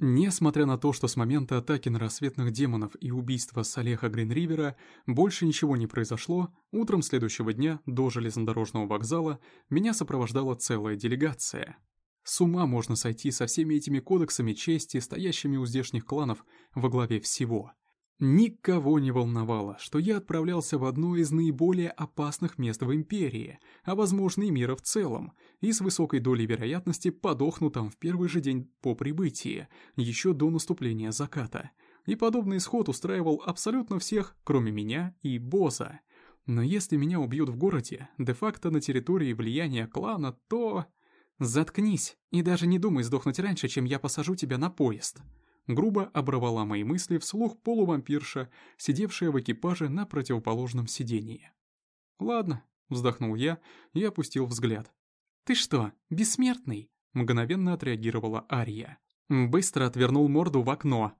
Несмотря на то, что с момента атаки на рассветных демонов и убийства Салеха Гринривера больше ничего не произошло, утром следующего дня до железнодорожного вокзала меня сопровождала целая делегация. С ума можно сойти со всеми этими кодексами чести, стоящими у здешних кланов во главе всего. Никого не волновало, что я отправлялся в одно из наиболее опасных мест в Империи, а возможно и мира в целом, и с высокой долей вероятности подохну там в первый же день по прибытии, еще до наступления заката. И подобный исход устраивал абсолютно всех, кроме меня и Боза. Но если меня убьют в городе, де-факто на территории влияния клана, то... Заткнись и даже не думай сдохнуть раньше, чем я посажу тебя на поезд. Грубо оборвала мои мысли вслух полувампирша, сидевшая в экипаже на противоположном сидении. «Ладно», — вздохнул я и опустил взгляд. «Ты что, бессмертный?» — мгновенно отреагировала Ария. Быстро отвернул морду в окно.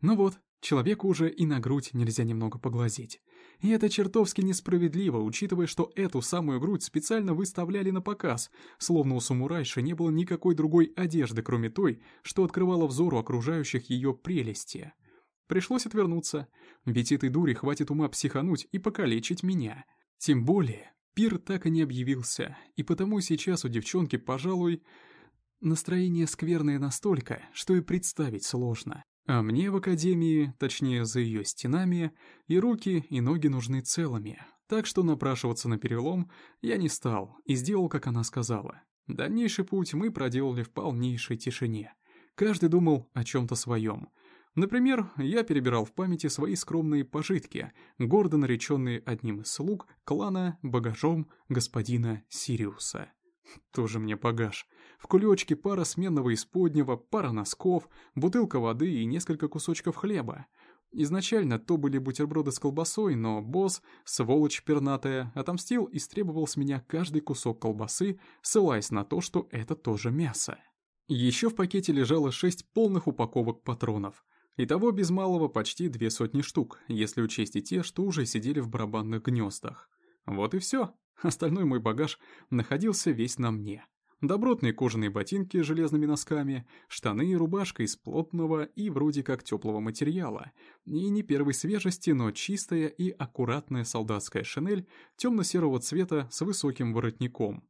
«Ну вот, человеку уже и на грудь нельзя немного поглазеть. И это чертовски несправедливо, учитывая, что эту самую грудь специально выставляли на показ, словно у самурайши не было никакой другой одежды, кроме той, что открывала взору окружающих ее прелести. Пришлось отвернуться, ведь этой дури хватит ума психануть и покалечить меня. Тем более, пир так и не объявился, и потому сейчас у девчонки, пожалуй, настроение скверное настолько, что и представить сложно. А мне в академии, точнее за ее стенами, и руки, и ноги нужны целыми. Так что напрашиваться на перелом я не стал и сделал, как она сказала. Дальнейший путь мы проделали в полнейшей тишине. Каждый думал о чем-то своем. Например, я перебирал в памяти свои скромные пожитки, гордо нареченные одним из слуг клана багажом господина Сириуса. Тоже мне багаж. В кулечке пара сменного исподнего, пара носков, бутылка воды и несколько кусочков хлеба. Изначально то были бутерброды с колбасой, но босс, сволочь пернатая, отомстил и стребовал с меня каждый кусок колбасы, ссылаясь на то, что это тоже мясо. Еще в пакете лежало шесть полных упаковок патронов. Итого без малого почти две сотни штук, если учесть и те, что уже сидели в барабанных гнездах. Вот и все. Остальной мой багаж находился весь на мне. Добротные кожаные ботинки с железными носками, штаны и рубашка из плотного и вроде как теплого материала, и не первой свежести, но чистая и аккуратная солдатская шинель темно-серого цвета с высоким воротником.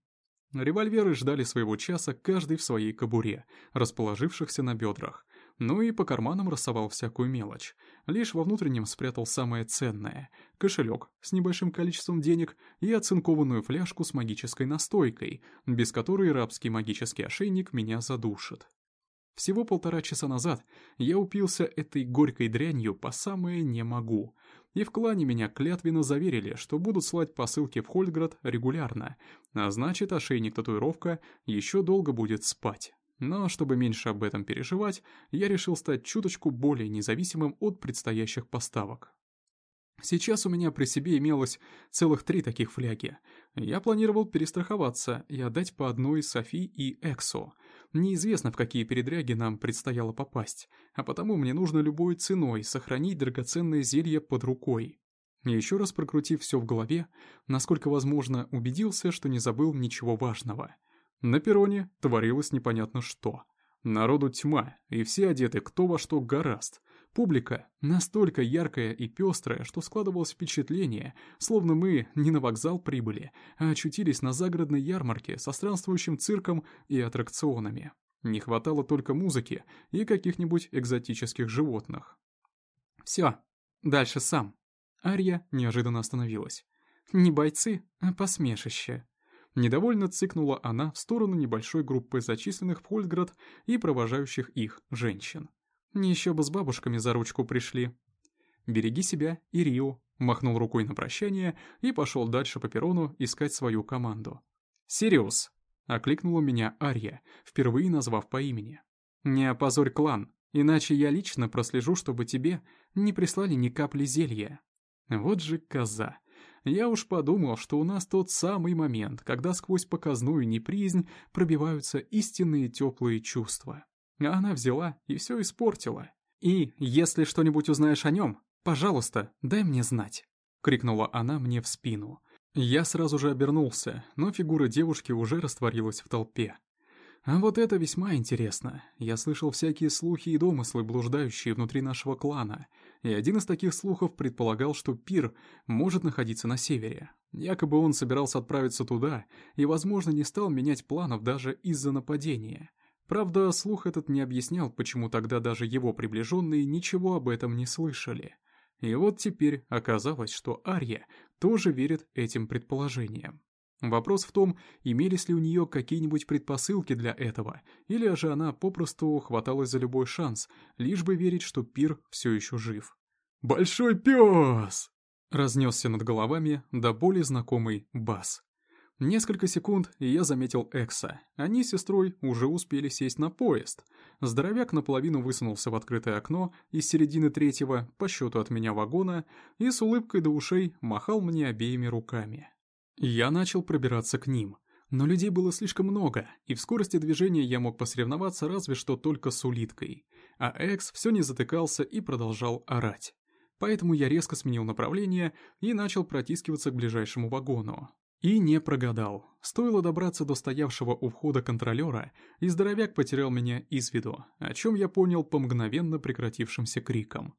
Револьверы ждали своего часа каждый в своей кобуре, расположившихся на бедрах, ну и по карманам рассовал всякую мелочь. Лишь во внутреннем спрятал самое ценное — кошелек с небольшим количеством денег и оцинкованную фляжку с магической настойкой, без которой рабский магический ошейник меня задушит. Всего полтора часа назад я упился этой горькой дрянью по самое «не могу», и в клане меня клятвенно заверили, что будут слать посылки в Хольдград регулярно, а значит ошейник-татуировка еще долго будет спать. Но чтобы меньше об этом переживать, я решил стать чуточку более независимым от предстоящих поставок. Сейчас у меня при себе имелось целых три таких фляги. Я планировал перестраховаться и отдать по одной Софи и Эксо. Неизвестно, в какие передряги нам предстояло попасть, а потому мне нужно любой ценой сохранить драгоценное зелье под рукой. Еще раз прокрутив все в голове, насколько возможно, убедился, что не забыл ничего важного — на перроне творилось непонятно что. Народу тьма, и все одеты кто во что гораст. Публика настолько яркая и пестрая, что складывалось впечатление, словно мы не на вокзал прибыли, а очутились на загородной ярмарке со странствующим цирком и аттракционами. Не хватало только музыки и каких-нибудь экзотических животных. «Все, дальше сам». Ария неожиданно остановилась. «Не бойцы, а посмешище». Недовольно цыкнула она в сторону небольшой группы зачисленных в Хольдград и провожающих их женщин. Еще бы с бабушками за ручку пришли. «Береги себя и Рио», махнул рукой на прощание и пошел дальше по перрону искать свою команду. «Сириус!» — окликнула меня Ария, впервые назвав по имени. «Не опозорь клан, иначе я лично прослежу, чтобы тебе не прислали ни капли зелья». Вот же коза. Я уж подумал, что у нас тот самый момент, когда сквозь показную неприязнь пробиваются истинные теплые чувства. А она взяла и все испортила. «И, если что-нибудь узнаешь о нем, пожалуйста, дай мне знать», — крикнула она мне в спину. Я сразу же обернулся, но фигура девушки уже растворилась в толпе. А вот это весьма интересно. Я слышал всякие слухи и домыслы, блуждающие внутри нашего клана, и один из таких слухов предполагал, что Пир может находиться на севере. Якобы он собирался отправиться туда и, возможно, не стал менять планов даже из-за нападения. Правда, слух этот не объяснял, почему тогда даже его приближенные ничего об этом не слышали. И вот теперь оказалось, что Ария тоже верит этим предположениям. Вопрос в том, имелись ли у нее какие-нибудь предпосылки для этого, или же она попросту хваталась за любой шанс, лишь бы верить, что Пир все еще жив. «Большой пес!» — разнесся над головами до боли знакомый бас. Несколько секунд, и я заметил Экса. Они с сестрой уже успели сесть на поезд. Здоровяк наполовину высунулся в открытое окно из середины третьего, по счету от меня вагона, и с улыбкой до ушей махал мне обеими руками. Я начал пробираться к ним, но людей было слишком много, и в скорости движения я мог посоревноваться разве что только с улиткой. А Экс все не затыкался и продолжал орать. Поэтому я резко сменил направление и начал протискиваться к ближайшему вагону. И не прогадал. Стоило добраться до стоявшего у входа контролера, и здоровяк потерял меня из виду, о чем я понял по мгновенно прекратившимся крикам.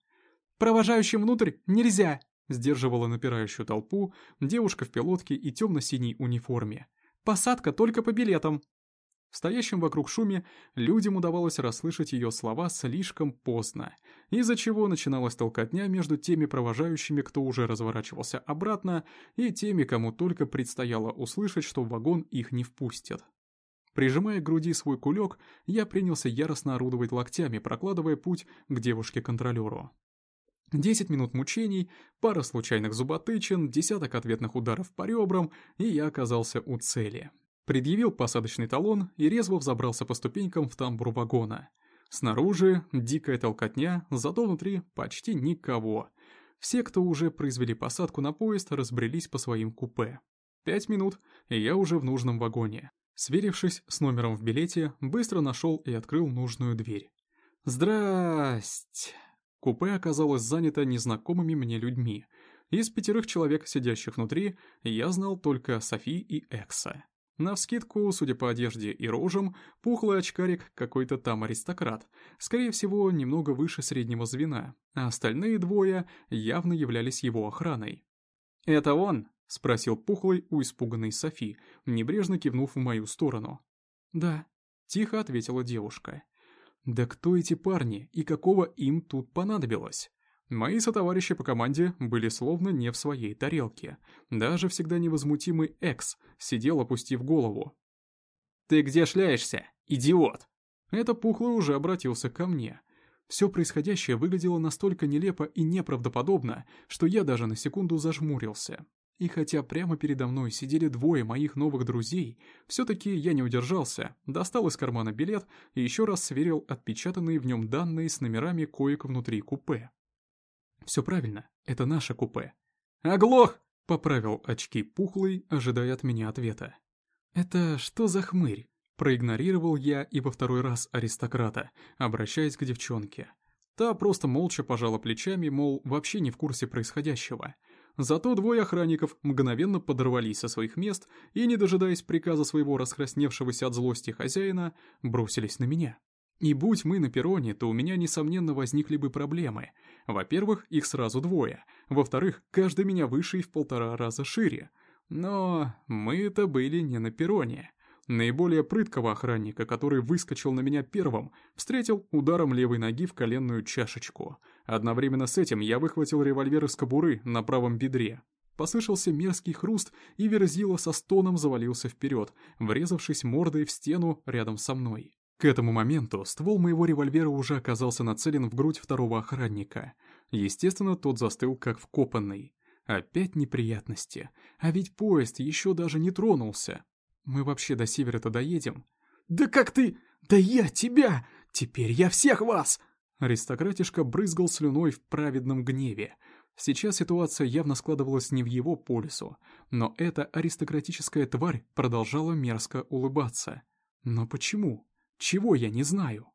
«Провожающим внутрь нельзя!» Сдерживала напирающую толпу девушка в пилотке и темно-синей униформе. «Посадка только по билетам!» В стоящем вокруг шуме людям удавалось расслышать ее слова слишком поздно, из-за чего начиналась толкотня между теми провожающими, кто уже разворачивался обратно, и теми, кому только предстояло услышать, что вагон их не впустят. Прижимая к груди свой кулек, я принялся яростно орудовать локтями, прокладывая путь к девушке-контролеру. Десять минут мучений, пара случайных зуботычин, десяток ответных ударов по ребрам, и я оказался у цели. Предъявил посадочный талон и резво взобрался по ступенькам в тамбур вагона. Снаружи дикая толкотня, зато внутри почти никого. Все, кто уже произвели посадку на поезд, разбрелись по своим купе. Пять минут, и я уже в нужном вагоне. Сверившись с номером в билете, быстро нашел и открыл нужную дверь. «Здрасте!» Купе оказалось занято незнакомыми мне людьми. Из пятерых человек, сидящих внутри, я знал только Софи и Экса. Навскидку, судя по одежде и рожам, пухлый очкарик какой-то там аристократ, скорее всего, немного выше среднего звена, а остальные двое явно являлись его охраной. «Это он?» — спросил пухлый у испуганной Софи, небрежно кивнув в мою сторону. «Да», — тихо ответила девушка. Да кто эти парни и какого им тут понадобилось? Мои сотоварищи по команде были словно не в своей тарелке. Даже всегда невозмутимый Экс сидел, опустив голову. «Ты где шляешься, идиот?» Это пухлый уже обратился ко мне. Все происходящее выглядело настолько нелепо и неправдоподобно, что я даже на секунду зажмурился. И хотя прямо передо мной сидели двое моих новых друзей, все-таки я не удержался, достал из кармана билет и еще раз сверил отпечатанные в нем данные с номерами коек внутри купе. Все правильно, это наше купе. «Оглох!» — поправил очки пухлый, ожидая от меня ответа. «Это что за хмырь?» — проигнорировал я и во второй раз аристократа, обращаясь к девчонке. Та просто молча пожала плечами, мол, вообще не в курсе происходящего — Зато двое охранников мгновенно подорвались со своих мест и, не дожидаясь приказа своего раскрасневшегося от злости хозяина, бросились на меня. И будь мы на перроне, то у меня, несомненно, возникли бы проблемы. Во-первых, их сразу двое. Во-вторых, каждый меня выше и в полтора раза шире. Но мы-то были не на перроне. Наиболее прыткого охранника, который выскочил на меня первым, встретил ударом левой ноги в коленную чашечку. Одновременно с этим я выхватил револьвер из кобуры на правом бедре. Послышался мерзкий хруст, и Верзила со стоном завалился вперед, врезавшись мордой в стену рядом со мной. К этому моменту ствол моего револьвера уже оказался нацелен в грудь второго охранника. Естественно, тот застыл как вкопанный. Опять неприятности. А ведь поезд еще даже не тронулся. Мы вообще до севера-то доедем? «Да как ты? Да я тебя! Теперь я всех вас!» Аристократишка брызгал слюной в праведном гневе. Сейчас ситуация явно складывалась не в его полюсу, но эта аристократическая тварь продолжала мерзко улыбаться. Но почему? Чего я не знаю?